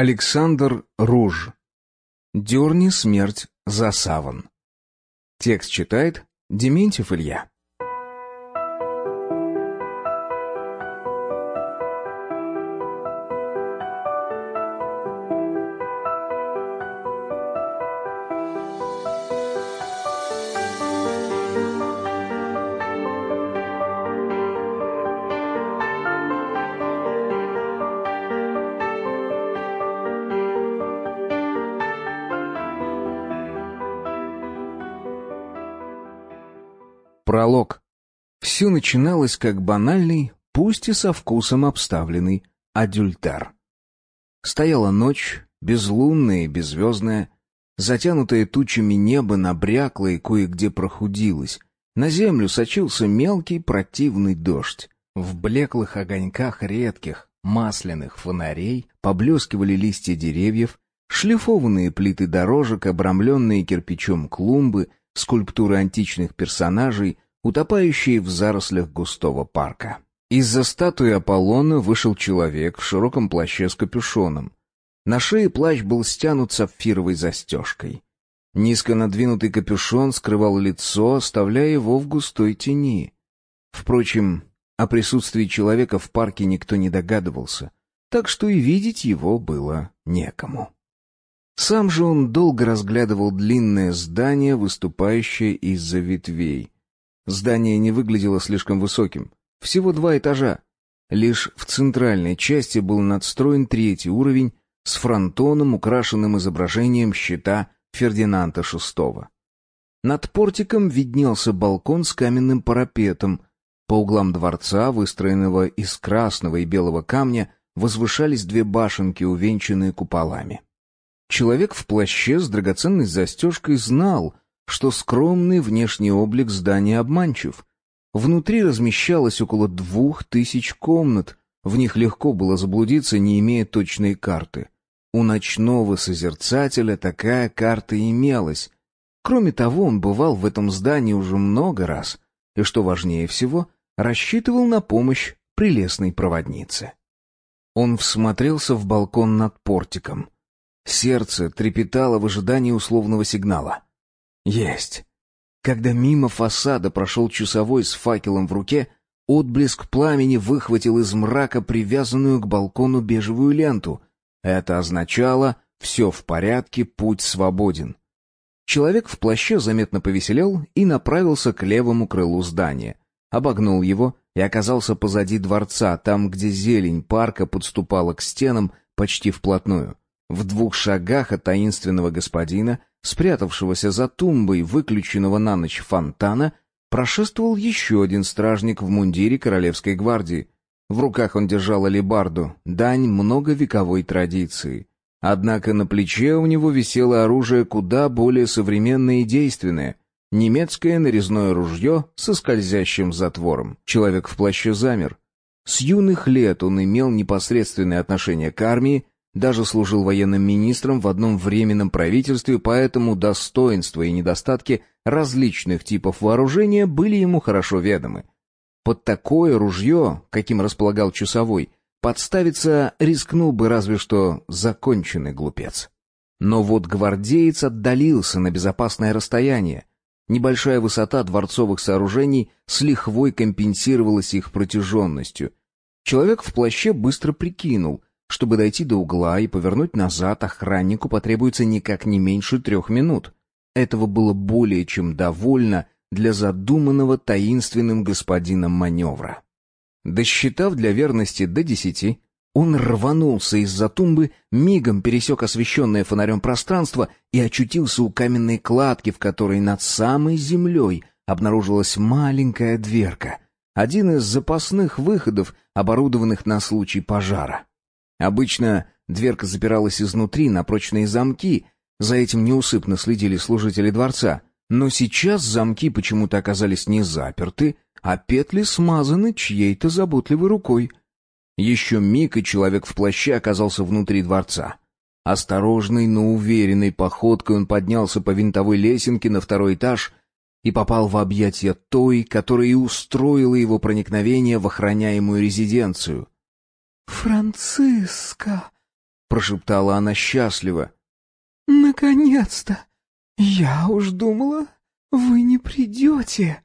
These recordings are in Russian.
Александр Руж. Дерни смерть за саван. Текст читает Дементьев Илья. Пролог. Все начиналось как банальный, пусть и со вкусом обставленный, адюльтер. Стояла ночь, безлунная и беззвездная, затянутое тучами небо набрякло и кое-где прохудилось. На землю сочился мелкий противный дождь. В блеклых огоньках редких, масляных фонарей поблескивали листья деревьев, шлифованные плиты дорожек, обрамленные кирпичом клумбы, скульптуры античных персонажей, утопающие в зарослях густого парка. Из-за статуи Аполлона вышел человек в широком плаще с капюшоном. На шее плащ был стянут сапфировой застежкой. Низко надвинутый капюшон скрывал лицо, оставляя его в густой тени. Впрочем, о присутствии человека в парке никто не догадывался, так что и видеть его было некому. Сам же он долго разглядывал длинное здание, выступающее из-за ветвей. Здание не выглядело слишком высоким, всего два этажа. Лишь в центральной части был надстроен третий уровень с фронтоном, украшенным изображением щита Фердинанда VI. Над портиком виднелся балкон с каменным парапетом. По углам дворца, выстроенного из красного и белого камня, возвышались две башенки, увенчанные куполами. Человек в плаще с драгоценной застежкой знал, что скромный внешний облик здания обманчив. Внутри размещалось около двух тысяч комнат, в них легко было заблудиться, не имея точной карты. У ночного созерцателя такая карта имелась. Кроме того, он бывал в этом здании уже много раз, и, что важнее всего, рассчитывал на помощь прелестной проводнице. Он всмотрелся в балкон над портиком — Сердце трепетало в ожидании условного сигнала. Есть. Когда мимо фасада прошел часовой с факелом в руке, отблеск пламени выхватил из мрака привязанную к балкону бежевую ленту. Это означало «все в порядке, путь свободен». Человек в плаще заметно повеселел и направился к левому крылу здания. Обогнул его и оказался позади дворца, там, где зелень парка подступала к стенам почти вплотную. В двух шагах от таинственного господина, спрятавшегося за тумбой выключенного на ночь фонтана, прошествовал еще один стражник в мундире королевской гвардии. В руках он держал алебарду, дань многовековой традиции. Однако на плече у него висело оружие куда более современное и действенное — немецкое нарезное ружье со скользящим затвором. Человек в плаще замер. С юных лет он имел непосредственное отношение к армии, даже служил военным министром в одном временном правительстве, поэтому достоинства и недостатки различных типов вооружения были ему хорошо ведомы. Под такое ружье, каким располагал часовой, подставиться рискнул бы разве что законченный глупец. Но вот гвардеец отдалился на безопасное расстояние. Небольшая высота дворцовых сооружений с лихвой компенсировалась их протяженностью. Человек в плаще быстро прикинул — чтобы дойти до угла и повернуть назад, охраннику потребуется никак не меньше трех минут. Этого было более чем довольно для задуманного таинственным господином маневра. Досчитав для верности до десяти, он рванулся из-за тумбы, мигом пересек освещенное фонарем пространство и очутился у каменной кладки, в которой над самой землей обнаружилась маленькая дверка, один из запасных выходов, оборудованных на случай пожара. Обычно дверка запиралась изнутри на прочные замки, за этим неусыпно следили служители дворца, но сейчас замки почему-то оказались не заперты, а петли смазаны чьей-то заботливой рукой. Еще миг, и человек в плаще оказался внутри дворца. Осторожной, но уверенной походкой он поднялся по винтовой лесенке на второй этаж и попал в объятия той, которая и устроила его проникновение в охраняемую резиденцию — «Франциска!» — прошептала она счастливо. «Наконец-то! Я уж думала, вы не придете!»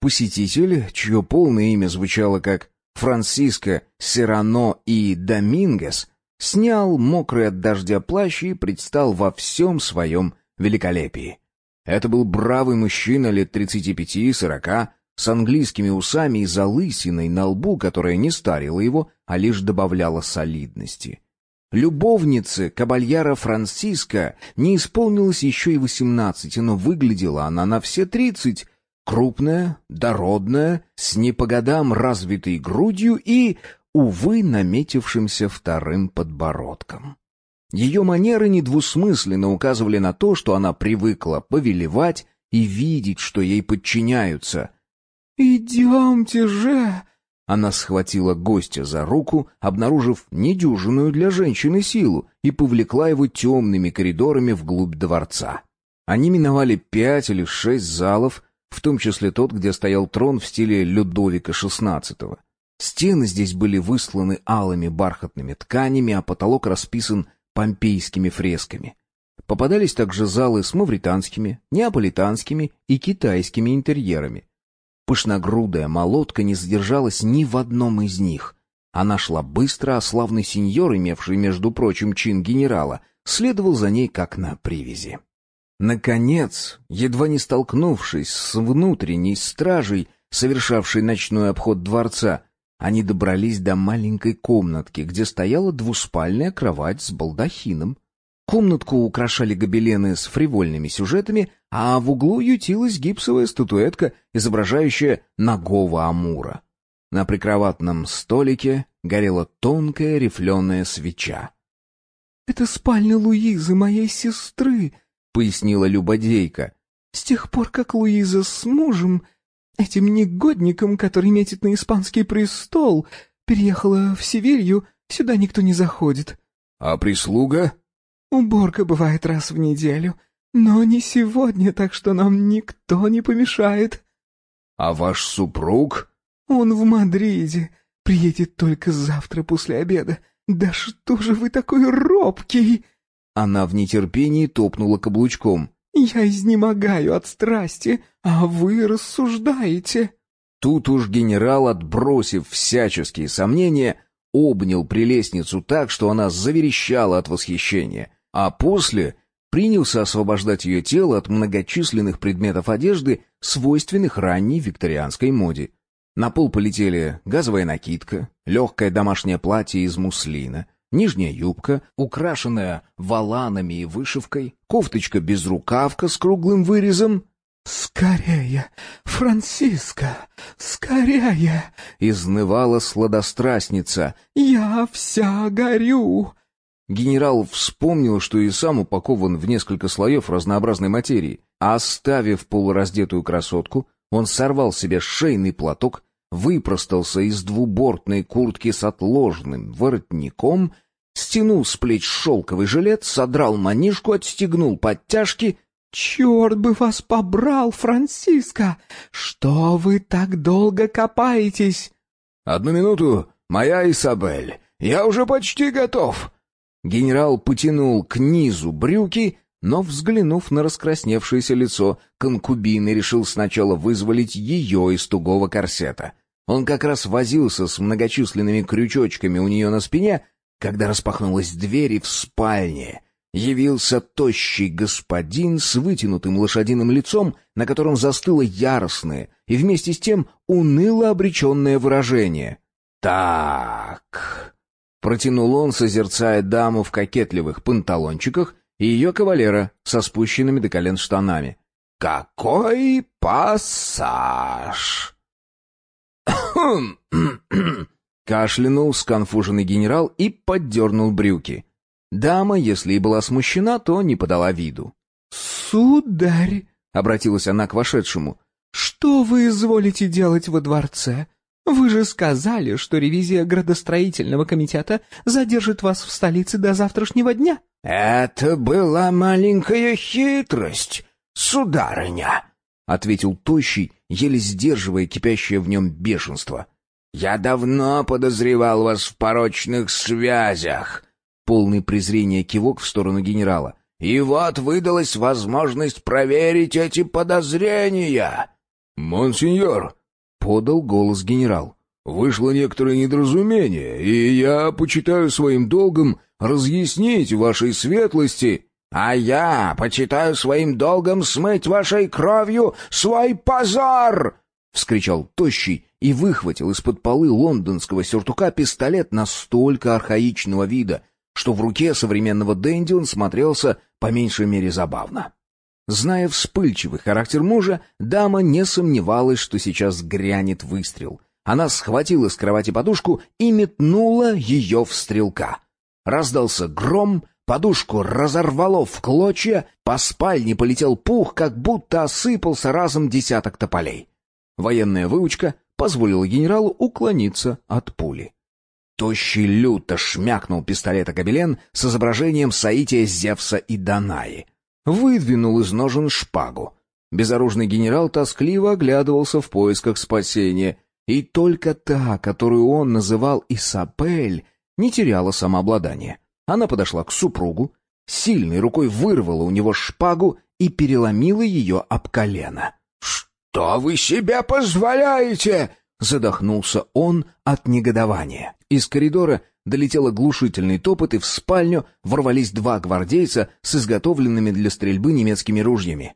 Посетитель, чье полное имя звучало как Франциско Серано и Домингес, снял мокрый от дождя плащ и предстал во всем своем великолепии. Это был бравый мужчина лет тридцати пяти-сорока, с английскими усами и залысиной на лбу, которая не старила его, а лишь добавляла солидности. Любовнице кабальяра Франциска не исполнилось еще и восемнадцати, но выглядела она на все тридцать, крупная, дородная, с не по годам развитой грудью и, увы, наметившимся вторым подбородком. Ее манеры недвусмысленно указывали на то, что она привыкла повелевать и видеть, что ей подчиняются. «Идемте же!» Она схватила гостя за руку, обнаружив недюжинную для женщины силу, и повлекла его темными коридорами вглубь дворца. Они миновали пять или шесть залов, в том числе тот, где стоял трон в стиле Людовика XVI. Стены здесь были высланы алыми бархатными тканями, а потолок расписан помпейскими фресками. Попадались также залы с мавританскими, неаполитанскими и китайскими интерьерами. Пышногрудая молотка не задержалась ни в одном из них. Она шла быстро, а славный сеньор, имевший, между прочим, чин генерала, следовал за ней как на привязи. Наконец, едва не столкнувшись с внутренней стражей, совершавшей ночной обход дворца, они добрались до маленькой комнатки, где стояла двуспальная кровать с балдахином. Комнатку украшали гобелены с фривольными сюжетами, а в углу ютилась гипсовая статуэтка, изображающая нагого амура. На прикроватном столике горела тонкая рифленая свеча. «Это спальня Луизы, моей сестры», — пояснила Любодейка. «С тех пор, как Луиза с мужем, этим негодником, который метит на испанский престол, переехала в Севилью, сюда никто не заходит». «А прислуга?» «Уборка бывает раз в неделю, но не сегодня, так что нам никто не помешает». «А ваш супруг?» «Он в Мадриде, приедет только завтра после обеда. Да что же вы такой робкий?» Она в нетерпении топнула каблучком. «Я изнемогаю от страсти, а вы рассуждаете». Тут уж генерал, отбросив всяческие сомнения, обнял прелестницу так, что она заверещала от восхищения, а после принялся освобождать ее тело от многочисленных предметов одежды, свойственных ранней викторианской моде. На пол полетели газовая накидка, легкое домашнее платье из муслина — нижняя юбка, украшенная воланами и вышивкой, кофточка-безрукавка с круглым вырезом. «Скорее, Франциска, скорее!» — изнывала сладострастница. «Я вся горю!» Генерал вспомнил, что и сам упакован в несколько слоев разнообразной материи. Оставив полураздетую красотку, он сорвал себе шейный платок, выпростался из двубортной куртки с отложенным воротником, стянул с плеч шелковый жилет, содрал манишку, отстегнул подтяжки. «Черт бы вас побрал, Франциско! Что вы так долго копаетесь?» «Одну минуту, моя Исабель, я уже почти готов!» Генерал потянул к низу брюки, но, взглянув на раскрасневшееся лицо, конкубины решил сначала вызволить ее из тугого корсета. Он как раз возился с многочисленными крючочками у нее на спине, когда распахнулась дверь и в спальне явился тощий господин с вытянутым лошадиным лицом, на котором застыло яростное и вместе с тем уныло обреченное выражение. «Так...» — протянул он, созерцая даму в кокетливых панталончиках и ее кавалера со спущенными до колен штанами. «Какой пассаж!» Кашлянул сконфуженный генерал и поддернул брюки. Дама, если и была смущена, то не подала виду. «Сударь!» — обратилась она к вошедшему. «Что вы изволите делать во дворце? Вы же сказали, что ревизия градостроительного комитета задержит вас в столице до завтрашнего дня». «Это была маленькая хитрость, сударыня», — ответил Тощий, еле сдерживая кипящее в нем бешенство. «Я давно подозревал вас в порочных связях. полный презрения кивок в сторону генерала. «И вот выдалась возможность проверить эти подозрения!» «Монсеньор!» — подал голос генерал. «Вышло некоторое недоразумение, и я почитаю своим долгом разъяснить вашей светлости...» «А я почитаю своим долгом смыть вашей кровью свой позор!» — вскричал Тощий и выхватил из-под полы лондонского сюртука пистолет настолько архаичного вида, что в руке современного Дэнди он смотрелся по меньшей мере забавно. Зная вспыльчивый характер мужа, дама не сомневалась, что сейчас грянет выстрел. Она схватила с кровати подушку и метнула ее в стрелка. Раздался гром, подушку разорвало в клочья, по спальне полетел пух, как будто осыпался разом десяток тополей. Военная выучка позволила генералу уклониться от пули. Тощий люто шмякнул пистолет Гобелен с изображением Саития, Зевса и Данаи — выдвинул из ножен шпагу. Безоружный генерал тоскливо оглядывался в поисках спасения, и только та, которую он называл Исапель, не теряла самообладания. Она подошла к супругу, сильной рукой вырвала у него шпагу и переломила ее об колено. «Что вы себе позволяете?» Задохнулся он от негодования. Из коридора долетел оглушительный топот, и в спальню ворвались два гвардейца с изготовленными для стрельбы немецкими ружьями.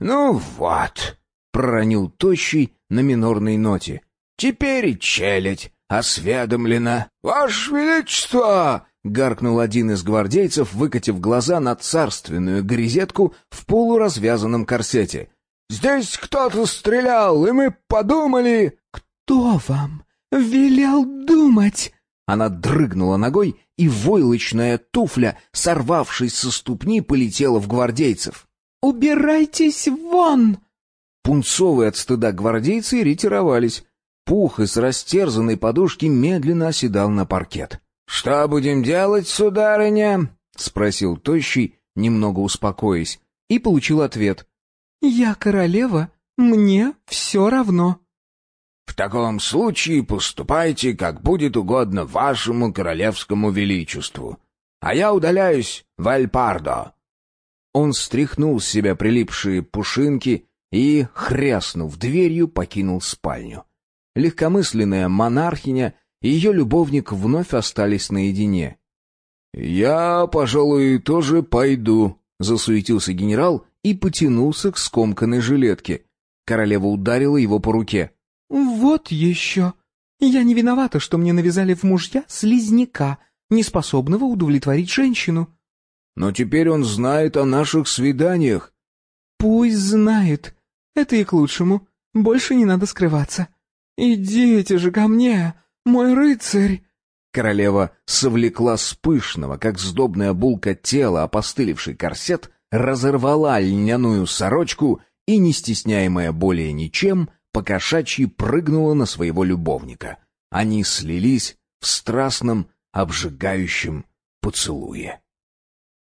«Ну вот», — проронил Тощий на минорной ноте, — «теперь и челядь осведомлена». «Ваше Величество!» — гаркнул один из гвардейцев, выкатив глаза на царственную грезетку в полуразвязанном корсете. «Здесь кто-то стрелял, и мы подумали...» «Кто вам велел думать?» Она дрыгнула ногой, и войлочная туфля, сорвавшись со ступни, полетела в гвардейцев. «Убирайтесь вон!» Пунцовые от стыда гвардейцы ретировались. Пух из растерзанной подушки медленно оседал на паркет. «Что будем делать, сударыня?» — спросил Тощий, немного успокоясь, и получил ответ. «Я королева, мне все равно». В таком случае поступайте, как будет угодно вашему королевскому величеству. А я удаляюсь в Альпардо». Он стряхнул с себя прилипшие пушинки и, хряснув дверью, покинул спальню. Легкомысленная монархиня и ее любовник вновь остались наедине. «Я, пожалуй, тоже пойду», — засуетился генерал и потянулся к скомканной жилетке. Королева ударила его по руке. «Вот еще! Я не виновата, что мне навязали в мужья слизняка, неспособного удовлетворить женщину». «Но теперь он знает о наших свиданиях». «Пусть знает. Это и к лучшему. Больше не надо скрываться. Идите же ко мне, мой рыцарь!» Королева совлекла с пышного, как сдобная булка тела, опостылевший корсет, разорвала льняную сорочку и, не стесняемая более ничем, покошачьи прыгнула на своего любовника. Они слились в страстном, обжигающем поцелуе.